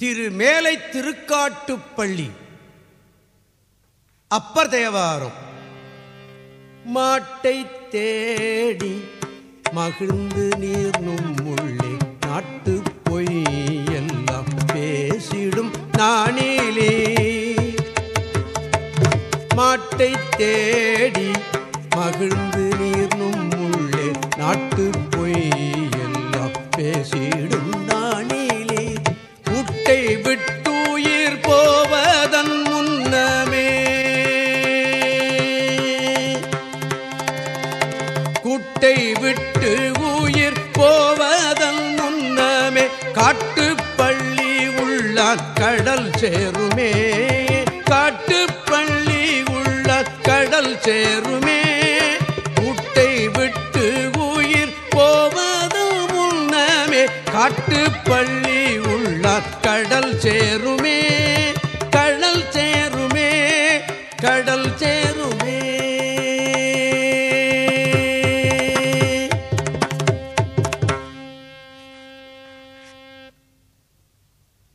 திரு மேலை திருக்காட்டுப்பள்ளி அப்பர் தேவாரம். மாட்டை தேடி மகிழ்ந்து நீர்னும் உள்ளே நாட்டு பொய் எல்லாம் பேசிடும் நானிலே. மாட்டை தேடி மகிழ்ந்து குட்டை விட்டு உயிர் போவதன் முன்னமே காட்டு பள்ளி உள்ளான் கடல் சேருமே. காட்டு பள்ளி உள்ள கடல் சேருமே. குட்டை விட்டு உயிர் போவதன் முன்னமே காட்டு பள்ளி உள்ள கடல் சேருமே. கடல் சேருமே கடல்